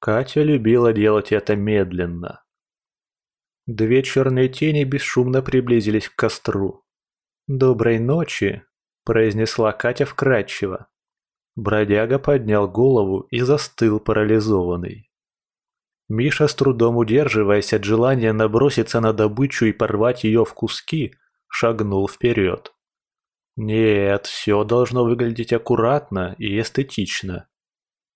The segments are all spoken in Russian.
Катя любила делать это медленно. Две черные тени бесшумно приблизились к костру. «Доброй ночи», – произнесла Катя вкрадчиво. Бродяга поднял голову и застыл парализованный. Миша, с трудом удерживаясь от желания наброситься на добычу и порвать ее в куски, шагнул вперед. Нет, все должно выглядеть аккуратно и эстетично.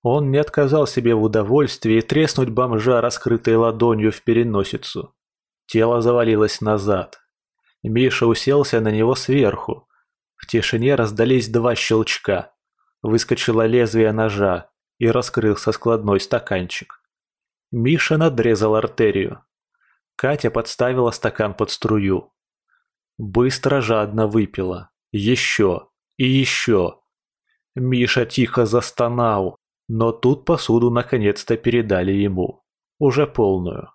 Он не отказал себе в удовольствии треснуть бомжа, раскрытой ладонью в переносицу. Тело завалилось назад. Миша уселся на него сверху. В тишине раздались два щелчка. Выскочило лезвие ножа и раскрылся складной стаканчик. Миша надрезал артерию. Катя подставила стакан под струю. Быстро жадно выпила. Еще и еще. Миша тихо застонал, но тут посуду наконец-то передали ему. Уже полную.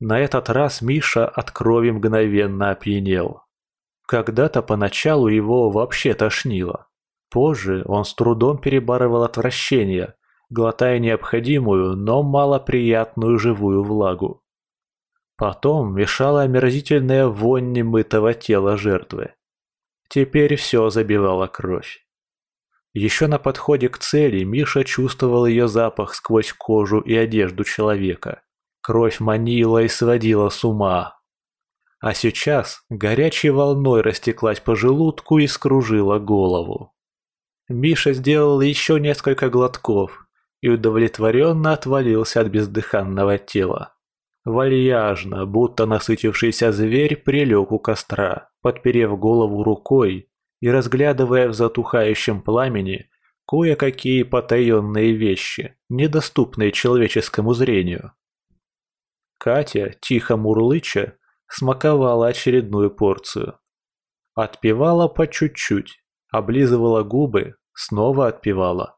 На этот раз Миша от крови мгновенно опьянел. Когда-то поначалу его вообще тошнило. Позже он с трудом перебарывал отвращение, глотая необходимую, но малоприятную живую влагу. Потом мешала омерзительная вонь немытого тела жертвы. Теперь все забивала кровь. Еще на подходе к цели Миша чувствовал ее запах сквозь кожу и одежду человека. Кровь манила и сводила с ума. А сейчас горячей волной растеклась по желудку и скружила голову. Миша сделал еще несколько глотков и удовлетворенно отвалился от бездыханного тела. Вальяжно, будто насытившийся зверь, прилег у костра, подперев голову рукой и разглядывая в затухающем пламени кое-какие потаенные вещи, недоступные человеческому зрению. Катя, тихо мурлыча, смаковала очередную порцию. Отпивала по чуть-чуть, облизывала губы, снова отпивала.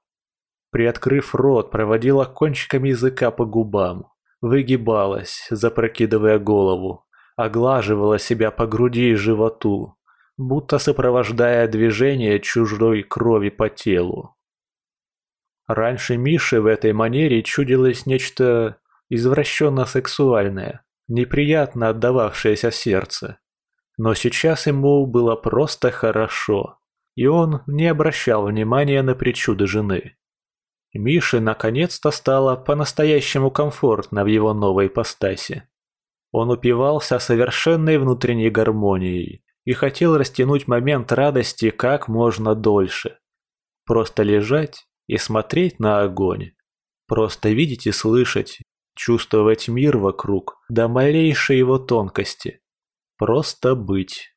Приоткрыв рот, проводила кончиками языка по губам, выгибалась, запрокидывая голову, оглаживала себя по груди и животу, будто сопровождая движение чужой крови по телу. Раньше Мише в этой манере чудилось нечто извращенно-сексуальное, неприятно отдававшееся сердце. Но сейчас ему было просто хорошо, и он не обращал внимания на причуды жены. Мише наконец-то стало по-настоящему комфортно в его новой ипостаси. Он упивался совершенной внутренней гармонией и хотел растянуть момент радости как можно дольше. Просто лежать и смотреть на огонь. Просто видеть и слышать, чувствовать мир вокруг до малейшей его тонкости. Просто быть.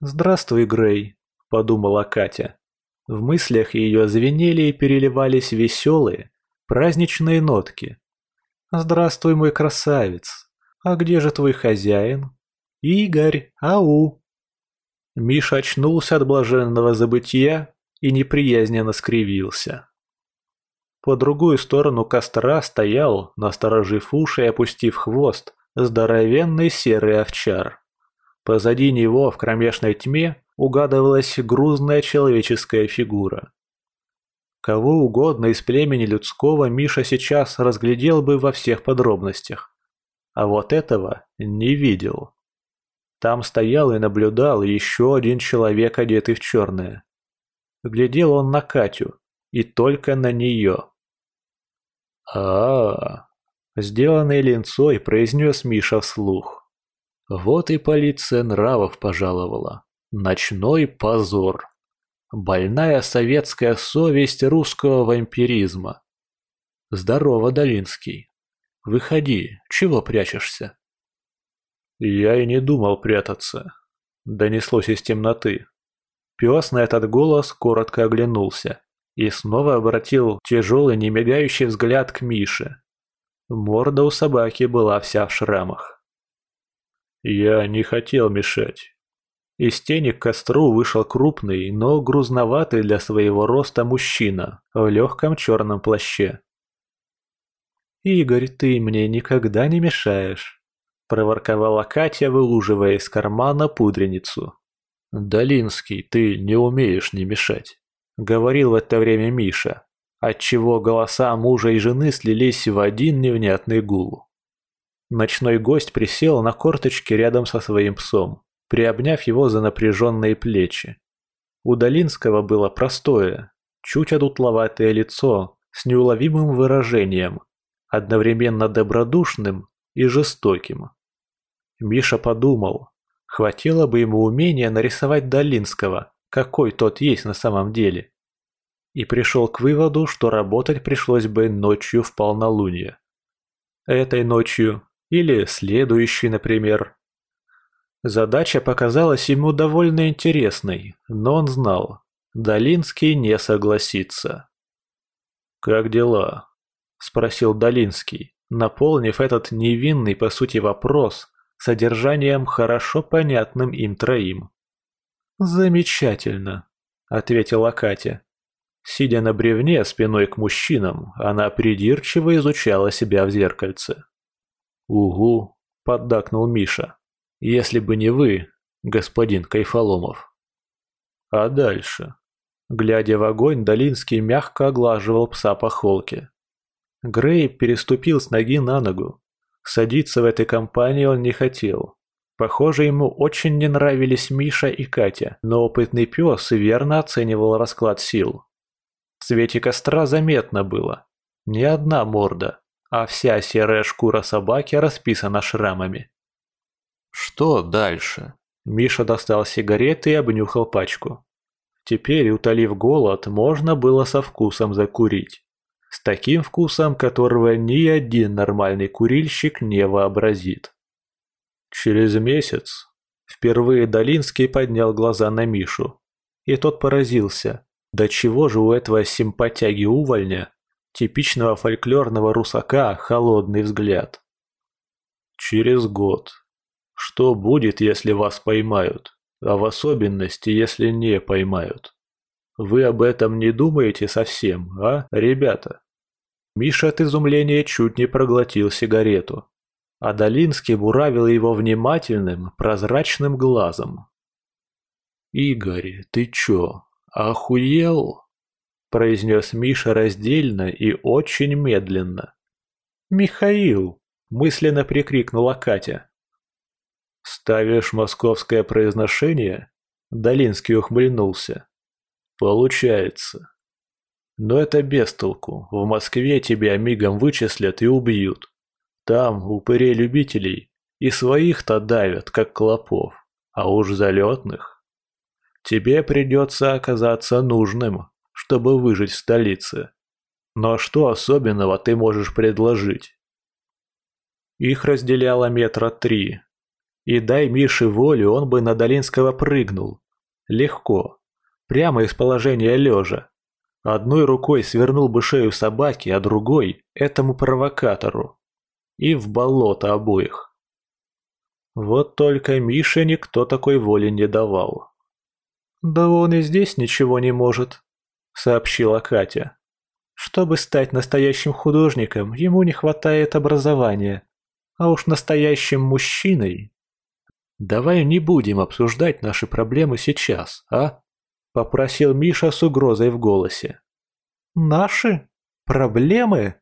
«Здравствуй, Грей», — подумала Катя. В мыслях ее звенели и переливались веселые, праздничные нотки. «Здравствуй, мой красавец! А где же твой хозяин?» «Игорь, ау!» Миша очнулся от блаженного забытия и неприязненно скривился. По другую сторону костра стоял, насторожив уши и опустив хвост, здоровенный серый овчар. Позади него в кромешной тьме угадывалась грузная человеческая фигура. Кого угодно из племени людского Миша сейчас разглядел бы во всех подробностях. А вот этого не видел. Там стоял и наблюдал еще один человек, одетый в черное. Глядел он на Катю, и только на нее а, -а, -а сделанный линцой произнес Миша вслух. Вот и полиция нравов пожаловала. Ночной позор. Больная советская совесть русского вампиризма. Здорово, Долинский. Выходи, чего прячешься? Я и не думал прятаться. Донеслось из темноты. Пес на этот голос коротко оглянулся и снова обратил тяжелый немигающий взгляд к Мише. Морда у собаки была вся в шрамах. Я не хотел мешать. Из тени к костру вышел крупный, но грузноватый для своего роста мужчина в легком черном плаще. «Игорь, ты мне никогда не мешаешь», – проворковала Катя, вылуживая из кармана пудреницу. «Долинский, ты не умеешь не мешать». — говорил в это время Миша. отчего голоса мужа и жены слились в один невнятный гул. Ночной гость присел на корточки рядом со своим псом, приобняв его за напряженные плечи. У Долинского было простое, чуть одутловатое лицо с неуловимым выражением, одновременно добродушным и жестоким. Миша подумал, хватило бы ему умения нарисовать Долинского, какой тот есть на самом деле. И пришел к выводу, что работать пришлось бы ночью в полнолуние. Этой ночью или следующей, например. Задача показалась ему довольно интересной, но он знал, Долинский не согласится. «Как дела?» – спросил Долинский, наполнив этот невинный по сути вопрос содержанием хорошо понятным им троим. «Замечательно», – ответила Катя. Сидя на бревне спиной к мужчинам, она придирчиво изучала себя в зеркальце. «Угу», – поддакнул Миша. «Если бы не вы, господин Кайфоломов». А дальше? Глядя в огонь, Долинский мягко оглаживал пса по холке. Грей переступил с ноги на ногу. Садиться в этой компании он не хотел. Похоже, ему очень не нравились Миша и Катя, но опытный пес верно оценивал расклад сил. В свете костра заметно было. Не одна морда, а вся серая шкура собаки расписана шрамами. Что дальше? Миша достал сигареты и обнюхал пачку. Теперь, утолив голод, можно было со вкусом закурить. С таким вкусом, которого ни один нормальный курильщик не вообразит. Через месяц впервые Долинский поднял глаза на Мишу. И тот поразился. Да чего же у этого симпатяги-увольня, типичного фольклорного русака, холодный взгляд? Через год. Что будет, если вас поймают? а в особенности, если не поймают. Вы об этом не думаете совсем, а, ребята? Миша от изумления чуть не проглотил сигарету, а Долинский буравил его внимательным, прозрачным глазом. «Игорь, ты чё, охуел?» – произнес Миша раздельно и очень медленно. «Михаил!» – мысленно прикрикнула Катя. «Ставишь московское произношение?» Долинский ухмыльнулся. «Получается. Но это без толку. В Москве тебя мигом вычислят и убьют. Там упырей любителей и своих-то давят, как клопов, а уж залетных. Тебе придется оказаться нужным, чтобы выжить в столице. Но что особенного ты можешь предложить?» Их разделяло метра три, и дай Мише волю, он бы на Долинского прыгнул. Легко. Прямо из положения лежа. Одной рукой свернул бы шею собаки, а другой – этому провокатору. И в болото обоих. Вот только Мише никто такой воли не давал. «Да он и здесь ничего не может», – сообщила Катя. «Чтобы стать настоящим художником, ему не хватает образования, а уж настоящим мужчиной «Давай не будем обсуждать наши проблемы сейчас, а?» – попросил Миша с угрозой в голосе. «Наши? Проблемы?»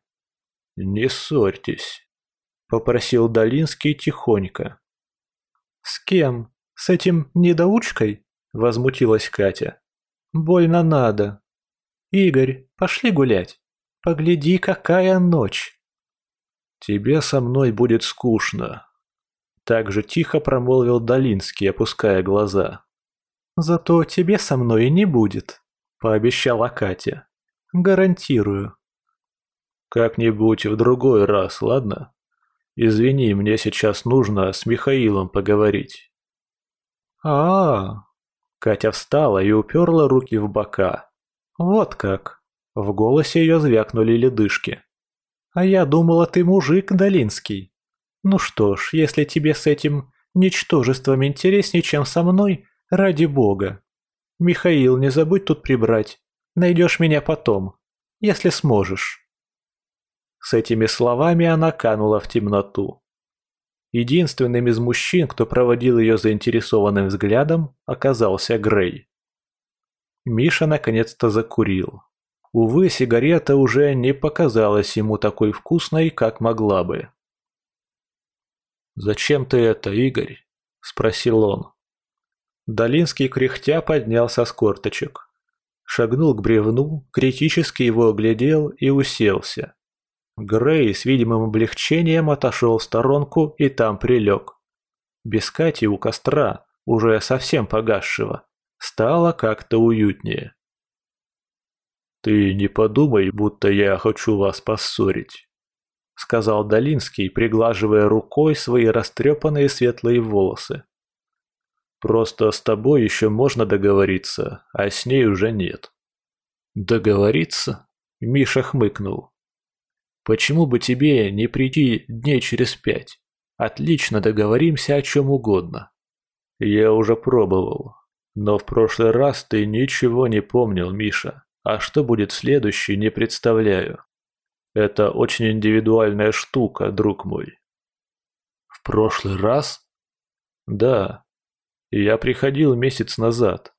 «Не ссорьтесь», – попросил Долинский тихонько. «С кем? С этим недоучкой?» – возмутилась Катя. «Больно надо. Игорь, пошли гулять. Погляди, какая ночь!» «Тебе со мной будет скучно», так же тихо промолвил Долинский, опуская глаза. «Зато тебе со мной не будет», — пообещала Катя. «Гарантирую». «Как-нибудь в другой раз, ладно? Извини, мне сейчас нужно с Михаилом поговорить». А, Катя встала и уперла руки в бока. «Вот как!» В голосе ее звякнули ледышки. «А я думала, ты мужик, Долинский». Ну что ж, если тебе с этим ничтожеством интереснее, чем со мной, ради бога. Михаил, не забудь тут прибрать. Найдешь меня потом, если сможешь. С этими словами она канула в темноту. Единственным из мужчин, кто проводил ее заинтересованным взглядом, оказался Грей. Миша наконец-то закурил. Увы, сигарета уже не показалась ему такой вкусной, как могла бы. «Зачем ты это, Игорь?» – спросил он. Долинский кряхтя поднялся с корточек. Шагнул к бревну, критически его оглядел и уселся. Грей с видимым облегчением отошел в сторонку и там прилег. Без Кати у костра, уже совсем погасшего, стало как-то уютнее. «Ты не подумай, будто я хочу вас поссорить», — сказал Долинский, приглаживая рукой свои растрепанные светлые волосы. «Просто с тобой еще можно договориться, а с ней уже нет». «Договориться?» — Миша хмыкнул. «Почему бы тебе не прийти дней через пять? Отлично договоримся о чем угодно». «Я уже пробовал, но в прошлый раз ты ничего не помнил, Миша, а что будет следующий, не представляю». Это очень индивидуальная штука, друг мой. В прошлый раз? Да. Я приходил месяц назад.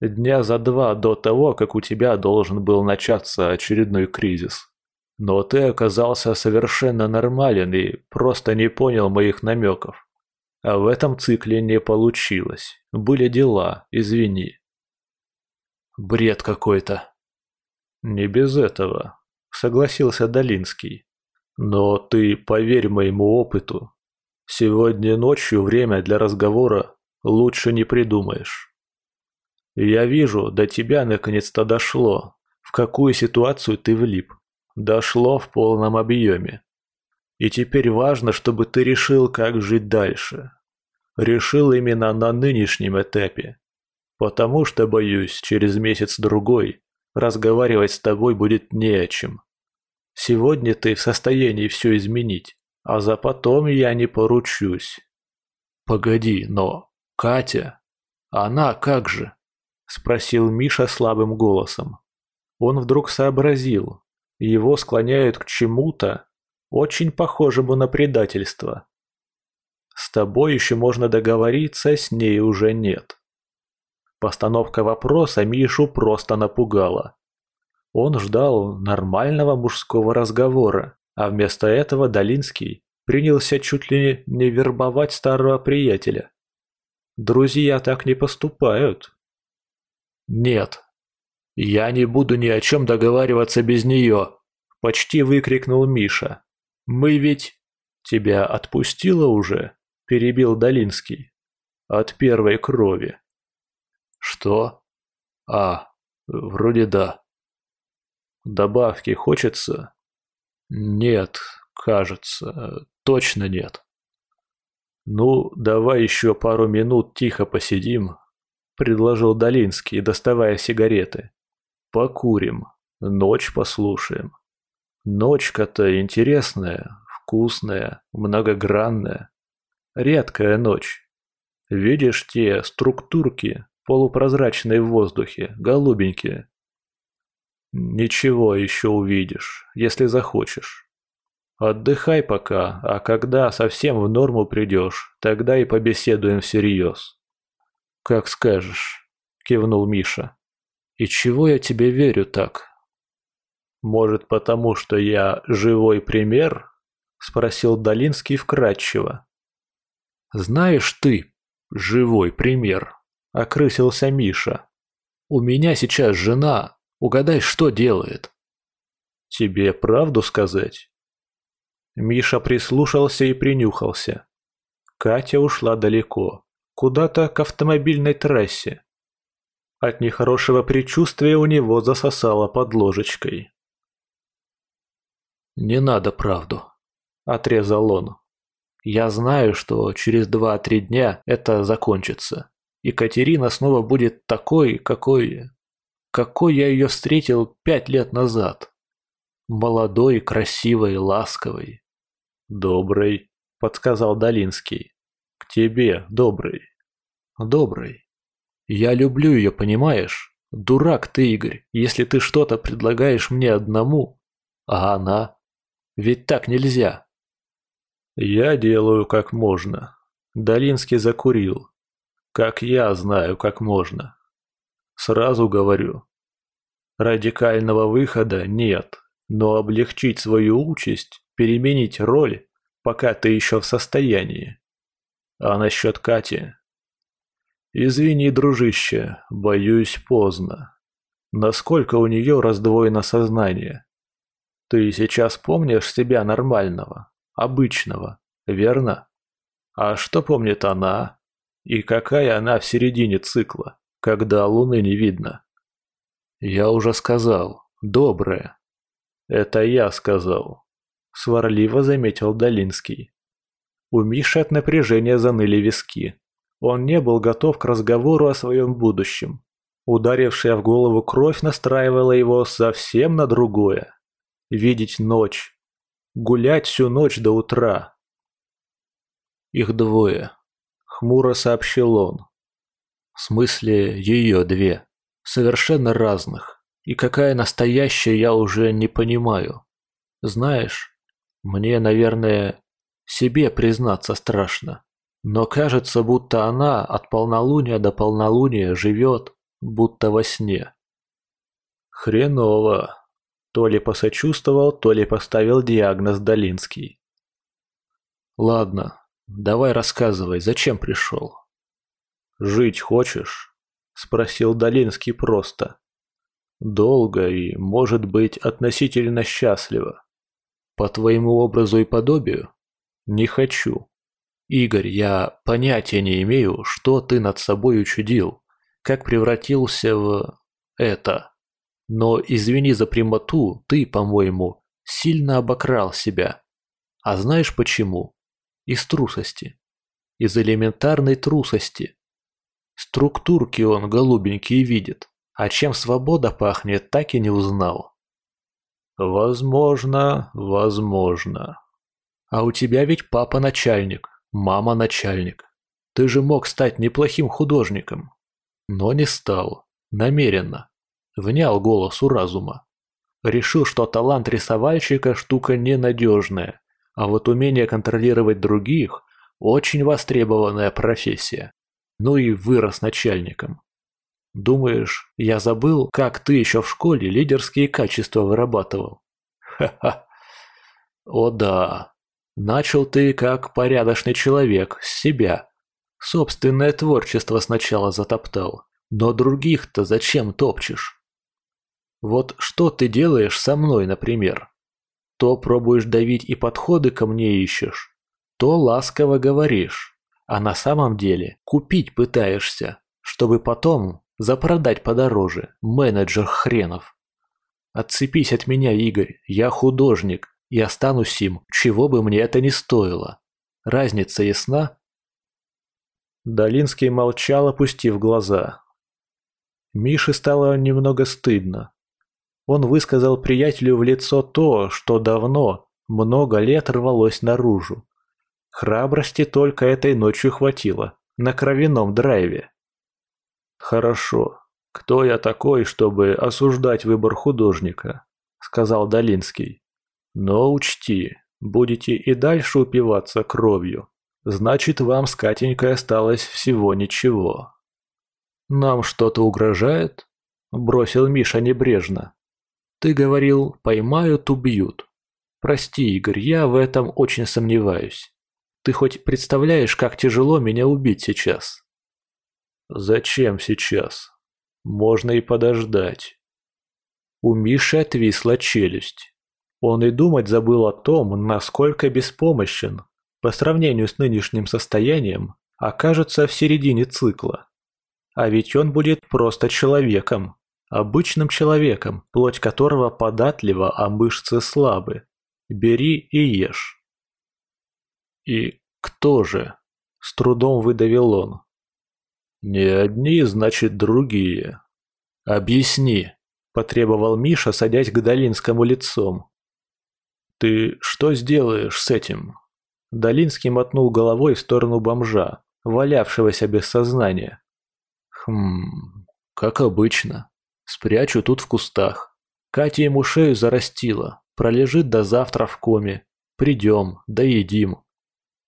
Дня за два до того, как у тебя должен был начаться очередной кризис. Но ты оказался совершенно нормален и просто не понял моих намеков. А в этом цикле не получилось. Были дела, извини. Бред какой-то. Не без этого согласился Долинский. Но ты поверь моему опыту. Сегодня ночью время для разговора лучше не придумаешь. Я вижу, до тебя наконец-то дошло, в какую ситуацию ты влип. Дошло в полном объеме. И теперь важно, чтобы ты решил, как жить дальше. Решил именно на нынешнем этапе. Потому что, боюсь, через месяц-другой разговаривать с тобой будет не о чем. Сегодня ты в состоянии все изменить, а за потом я не поручусь. Погоди, но Катя, она как же? Спросил Миша слабым голосом. Он вдруг сообразил, его склоняют к чему-то, очень похожему на предательство. С тобой еще можно договориться, с ней уже нет. Постановка вопроса Мишу просто напугала. Он ждал нормального мужского разговора, а вместо этого Долинский принялся чуть ли не вербовать старого приятеля. Друзья так не поступают. «Нет, я не буду ни о чем договариваться без нее», – почти выкрикнул Миша. «Мы ведь...» «Тебя отпустило уже?» – перебил Долинский. «От первой крови». «Что?» «А, вроде да». Добавки хочется? Нет, кажется, точно нет. Ну, давай еще пару минут тихо посидим, предложил Долинский, доставая сигареты. Покурим, ночь послушаем. Ночка-то интересная, вкусная, многогранная. Редкая ночь. Видишь те структурки, полупрозрачные в воздухе, голубенькие? Ничего еще увидишь, если захочешь. Отдыхай пока, а когда совсем в норму придешь, тогда и побеседуем всерьез. Как скажешь, кивнул Миша. И чего я тебе верю так? Может, потому что я живой пример? Спросил Долинский вкратчиво. Знаешь ты, живой пример, окрысился Миша. У меня сейчас жена, Угадай, что делает?» «Тебе правду сказать?» Миша прислушался и принюхался. Катя ушла далеко, куда-то к автомобильной трассе. От нехорошего предчувствия у него засосало под ложечкой. «Не надо правду», — отрезал он. «Я знаю, что через два-три дня это закончится, и Катерина снова будет такой, какой какой я ее встретил пять лет назад. Молодой, красивой, ласковой. Добрый, подсказал Долинский. К тебе, добрый. Добрый. Я люблю ее, понимаешь? Дурак ты, Игорь, если ты что-то предлагаешь мне одному, а она... Ведь так нельзя. Я делаю как можно. Долинский закурил. Как я знаю, как можно. Сразу говорю. Радикального выхода нет, но облегчить свою участь, переменить роль, пока ты еще в состоянии. А насчет Кати? Извини, дружище, боюсь поздно. Насколько у нее раздвоено сознание? Ты сейчас помнишь себя нормального, обычного, верно? А что помнит она? И какая она в середине цикла, когда луны не видно? Я уже сказал, добрая. Это я сказал. Сварливо заметил Долинский. У Миши от напряжения заныли виски. Он не был готов к разговору о своем будущем. Ударившая в голову кровь настраивала его совсем на другое. Видеть ночь. Гулять всю ночь до утра. Их двое. Хмуро сообщил он. В смысле, ее две. Совершенно разных. И какая настоящая, я уже не понимаю. Знаешь, мне, наверное, себе признаться страшно. Но кажется, будто она от полнолуния до полнолуния живет, будто во сне. Хреново. То ли посочувствовал, то ли поставил диагноз Долинский. Ладно, давай рассказывай, зачем пришел? Жить хочешь? Спросил Долинский просто. Долго и, может быть, относительно счастливо. По твоему образу и подобию? Не хочу. Игорь, я понятия не имею, что ты над собой учудил, как превратился в... это. Но извини за прямоту, ты, по-моему, сильно обокрал себя. А знаешь почему? Из трусости. Из элементарной трусости. Структурки он голубенькие видит, а чем свобода пахнет, так и не узнал. Возможно, возможно. А у тебя ведь папа начальник. Мама начальник. Ты же мог стать неплохим художником. Но не стал. Намеренно. Внял голосу разума. Решил, что талант рисовальщика штука ненадежная, а вот умение контролировать других – очень востребованная профессия. Ну и вырос начальником. Думаешь, я забыл, как ты еще в школе лидерские качества вырабатывал? Ха-ха. О да, Начал ты как порядочный человек, с себя. Собственное творчество сначала затоптал, но других-то зачем топчешь? Вот что ты делаешь со мной, например? То пробуешь давить и подходы ко мне ищешь, то ласково говоришь, а на самом деле купить пытаешься, чтобы потом запродать подороже, менеджер хренов. Отцепись от меня, Игорь, я художник, и останусь им, чего бы мне это ни стоило. Разница ясна?» Долинский молчал, опустив глаза. Мише стало немного стыдно. Он высказал приятелю в лицо то, что давно, много лет рвалось наружу. Храбрости только этой ночью хватило, на кровяном драйве. «Хорошо. Кто я такой, чтобы осуждать выбор художника?» — сказал Долинский. Но учти, будете и дальше упиваться кровью. Значит, вам с Катенькой осталось всего ничего. Нам что-то угрожает? Бросил Миша небрежно. Ты говорил, поймают, убьют. Прости, Игорь, я в этом очень сомневаюсь. Ты хоть представляешь, как тяжело меня убить сейчас? Зачем сейчас? Можно и подождать. У Миши отвисла челюсть. Он и думать забыл о том, насколько беспомощен, по сравнению с нынешним состоянием, окажется в середине цикла. А ведь он будет просто человеком, обычным человеком, плоть которого податлива, а мышцы слабы. Бери и ешь. И кто же? С трудом выдавил он. Не одни, значит другие. Объясни, потребовал Миша, садясь к Долинскому лицом. «Ты что сделаешь с этим?» Долинский мотнул головой в сторону бомжа, валявшегося без сознания. «Хм, как обычно. Спрячу тут в кустах. Катя ему шею зарастила, пролежит до завтра в коме. Придем, доедим.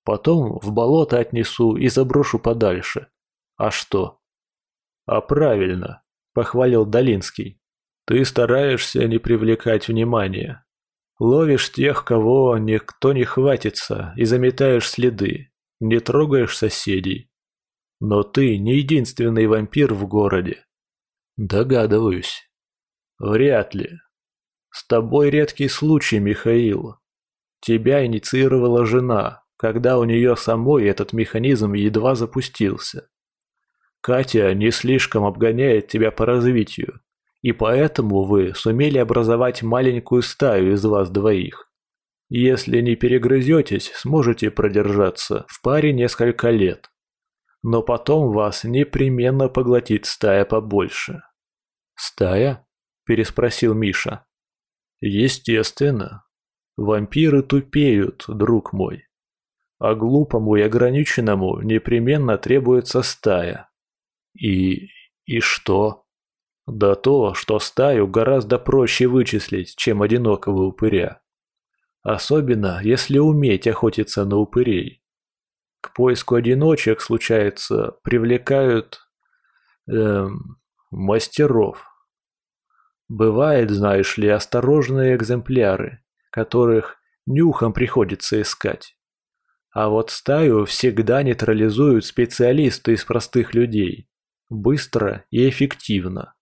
Потом в болото отнесу и заброшу подальше. А что?» «А правильно», — похвалил Долинский. Ты стараешься не привлекать внимания. Ловишь тех, кого никто не хватится, и заметаешь следы, не трогаешь соседей. Но ты не единственный вампир в городе. Догадываюсь. Вряд ли. С тобой редкий случай, Михаил. Тебя инициировала жена, когда у нее самой этот механизм едва запустился. Катя не слишком обгоняет тебя по развитию, и поэтому вы сумели образовать маленькую стаю из вас двоих. Если не перегрызетесь, сможете продержаться в паре несколько лет. Но потом вас непременно поглотит стая побольше. «Стая?» – переспросил Миша. «Естественно. Вампиры тупеют, друг мой. А глупому и ограниченному непременно требуется стая. И... и что? Да то, что стаю гораздо проще вычислить, чем одинокого упыря. Особенно, если уметь охотиться на упырей. К поиску одиночек, случается, привлекают... Эм, мастеров. Бывает, знаешь ли, осторожные экземпляры, которых нюхом приходится искать. А вот стаю всегда нейтрализуют специалисты из простых людей. Быстро и эффективно.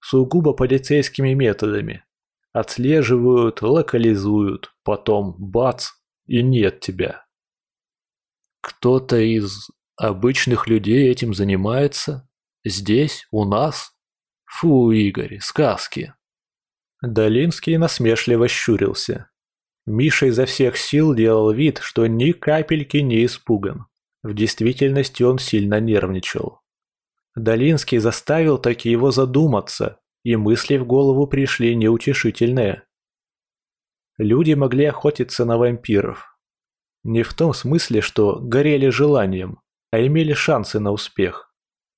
Сугубо полицейскими методами. Отслеживают, локализуют, потом бац, и нет тебя. Кто-то из обычных людей этим занимается? Здесь, у нас? Фу, Игорь, сказки. Долинский насмешливо щурился. Миша изо всех сил делал вид, что ни капельки не испуган. В действительности он сильно нервничал. Долинский заставил таки его задуматься, и мысли в голову пришли неутешительные. Люди могли охотиться на вампиров. Не в том смысле, что горели желанием, а имели шансы на успех.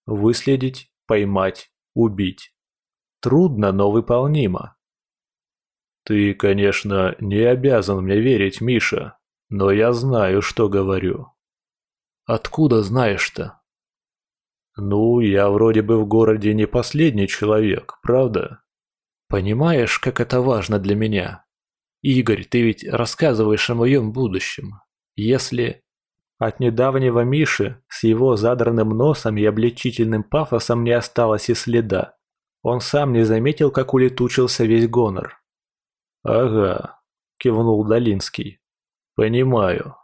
Выследить, поймать, убить. Трудно, но выполнимо. «Ты, конечно, не обязан мне верить, Миша, но я знаю, что говорю». «Откуда знаешь-то?» «Ну, я вроде бы в городе не последний человек, правда?» «Понимаешь, как это важно для меня? Игорь, ты ведь рассказываешь о моем будущем. Если...» От недавнего Миши с его задранным носом и обличительным пафосом не осталось и следа. Он сам не заметил, как улетучился весь гонор. «Ага», – кивнул Долинский. «Понимаю.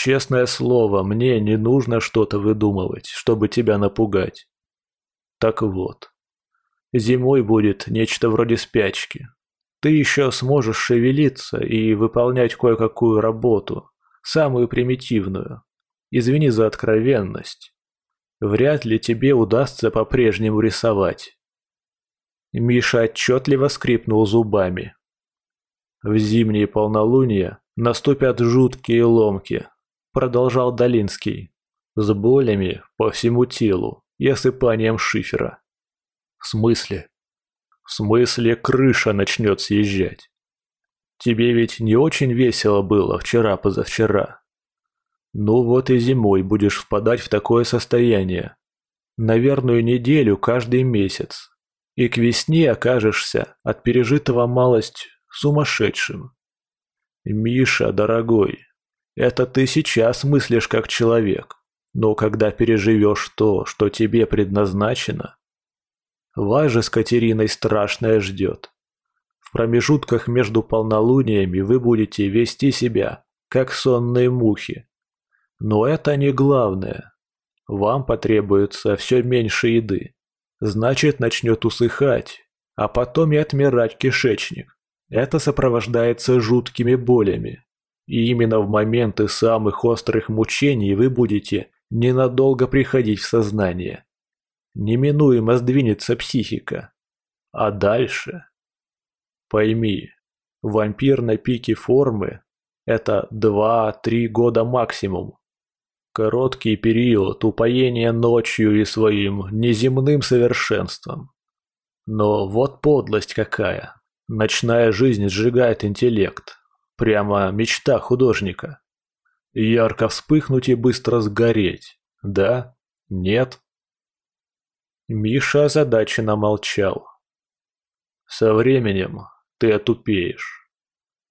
Честное слово, мне не нужно что-то выдумывать, чтобы тебя напугать. Так вот, зимой будет нечто вроде спячки. Ты еще сможешь шевелиться и выполнять кое-какую работу, самую примитивную. Извини за откровенность. Вряд ли тебе удастся по-прежнему рисовать». Миша отчетливо скрипнул зубами. В зимние полнолуния наступят жуткие ломки, продолжал Долинский, с болями по всему телу и осыпанием шифера. В смысле? В смысле крыша начнет съезжать. Тебе ведь не очень весело было вчера-позавчера. Ну вот и зимой будешь впадать в такое состояние. На верную неделю каждый месяц. И к весне окажешься от пережитого малость сумасшедшим. Миша, дорогой, это ты сейчас мыслишь как человек, но когда переживешь то, что тебе предназначено... Вас же с Катериной страшное ждет. В промежутках между полнолуниями вы будете вести себя, как сонные мухи. Но это не главное. Вам потребуется все меньше еды. Значит, начнет усыхать, а потом и отмирать кишечник. Это сопровождается жуткими болями. И именно в моменты самых острых мучений вы будете ненадолго приходить в сознание. Неминуемо сдвинется психика. А дальше... Пойми, вампир на пике формы – это 2-3 года максимум. Короткий период упоения ночью и своим неземным совершенством. Но вот подлость какая. Ночная жизнь сжигает интеллект. Прямо мечта художника. Ярко вспыхнуть и быстро сгореть. Да? Нет? Миша озадаченно молчал. Со временем ты отупеешь.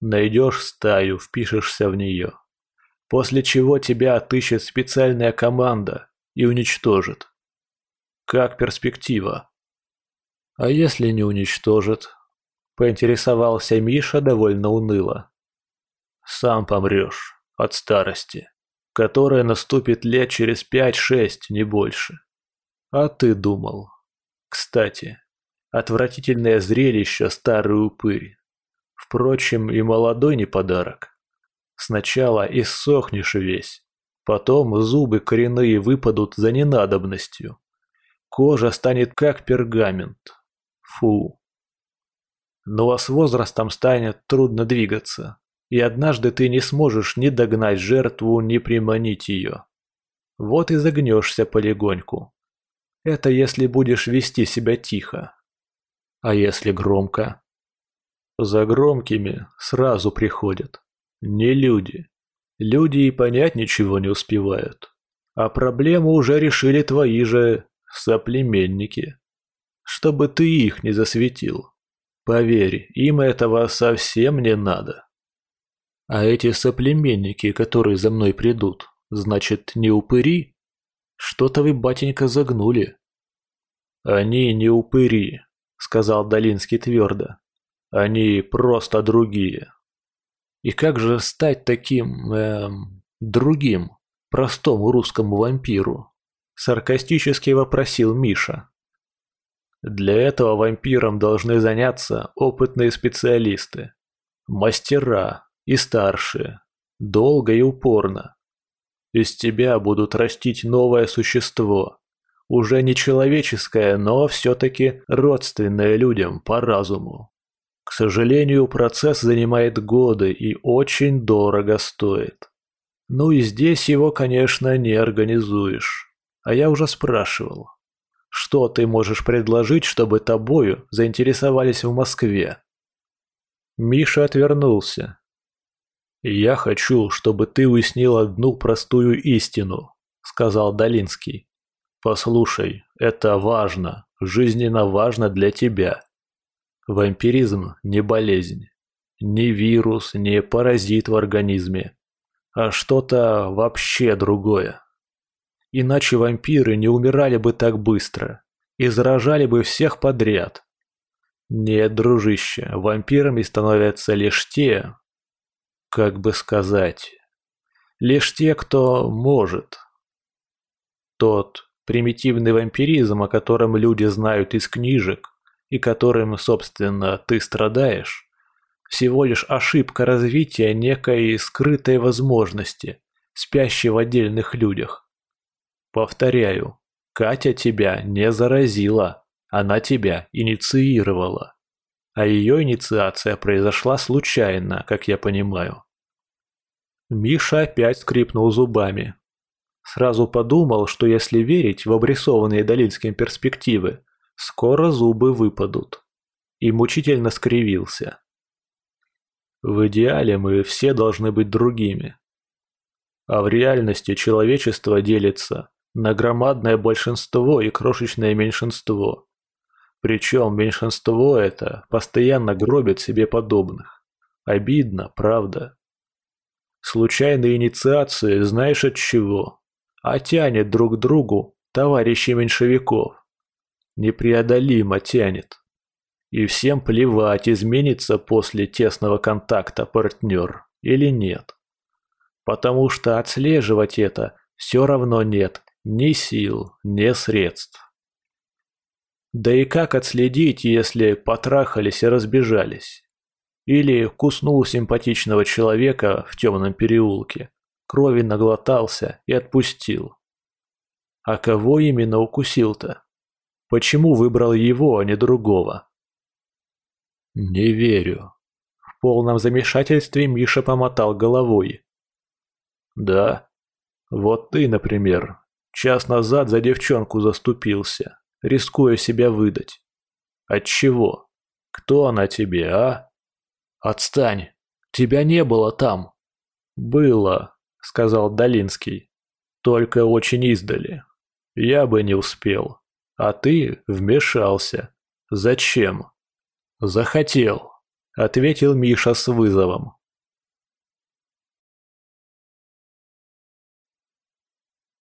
Найдешь стаю, впишешься в нее. После чего тебя отыщет специальная команда и уничтожит. Как перспектива? А если не уничтожит? Поинтересовался Миша довольно уныло. Сам помрешь от старости, которая наступит лет через пять-шесть, не больше. А ты думал. Кстати, отвратительное зрелище старый упырь. Впрочем, и молодой не подарок. Сначала иссохнешь весь, потом зубы коренные выпадут за ненадобностью. Кожа станет как пергамент. Фу. А с возрастом станет трудно двигаться, и однажды ты не сможешь ни догнать жертву, ни приманить ее. Вот и загнешься полегоньку. Это если будешь вести себя тихо. А если громко? За громкими сразу приходят. Не люди. Люди и понять ничего не успевают. А проблему уже решили твои же соплеменники. Чтобы ты их не засветил. Поверь, им этого совсем не надо. А эти соплеменники, которые за мной придут, значит, не упыри? Что-то вы, батенька, загнули. Они не упыри, сказал Долинский твердо. Они просто другие. И как же стать таким, эм, другим, простому русскому вампиру? Саркастически вопросил Миша. Для этого вампиром должны заняться опытные специалисты. Мастера и старшие. Долго и упорно. Из тебя будут растить новое существо. Уже не человеческое, но все-таки родственное людям по разуму. К сожалению, процесс занимает годы и очень дорого стоит. Ну и здесь его, конечно, не организуешь. А я уже спрашивал. Что ты можешь предложить, чтобы тобою заинтересовались в Москве? Миша отвернулся. «Я хочу, чтобы ты уяснил одну простую истину», — сказал Долинский. «Послушай, это важно, жизненно важно для тебя. Вампиризм не болезнь, не вирус, не паразит в организме, а что-то вообще другое. Иначе вампиры не умирали бы так быстро и заражали бы всех подряд. Нет, дружище, вампирами становятся лишь те, как бы сказать, лишь те, кто может. Тот примитивный вампиризм, о котором люди знают из книжек и которым, собственно, ты страдаешь, всего лишь ошибка развития некой скрытой возможности, спящей в отдельных людях. Повторяю, Катя тебя не заразила, она тебя инициировала. А ее инициация произошла случайно, как я понимаю. Миша опять скрипнул зубами. Сразу подумал, что если верить в обрисованные Долинским перспективы, скоро зубы выпадут. И мучительно скривился. В идеале мы все должны быть другими. А в реальности человечество делится на громадное большинство и крошечное меньшинство. Причем меньшинство это постоянно гробит себе подобных. Обидно, правда? Случайные инициации знаешь от чего? А тянет друг к другу товарищи меньшевиков. Непреодолимо тянет. И всем плевать, изменится после тесного контакта партнер или нет. Потому что отслеживать это все равно нет ни сил, ни средств. Да и как отследить, если потрахались и разбежались? Или куснул симпатичного человека в темном переулке, крови наглотался и отпустил. А кого именно укусил-то? Почему выбрал его, а не другого? Не верю. В полном замешательстве Миша помотал головой. Да, вот ты, например, Час назад за девчонку заступился, рискуя себя выдать. От чего? Кто она тебе, а? Отстань. Тебя не было там. Было, сказал Долинский. Только очень издали. Я бы не успел. А ты вмешался. Зачем? «Захотел», — ответил Миша с вызовом.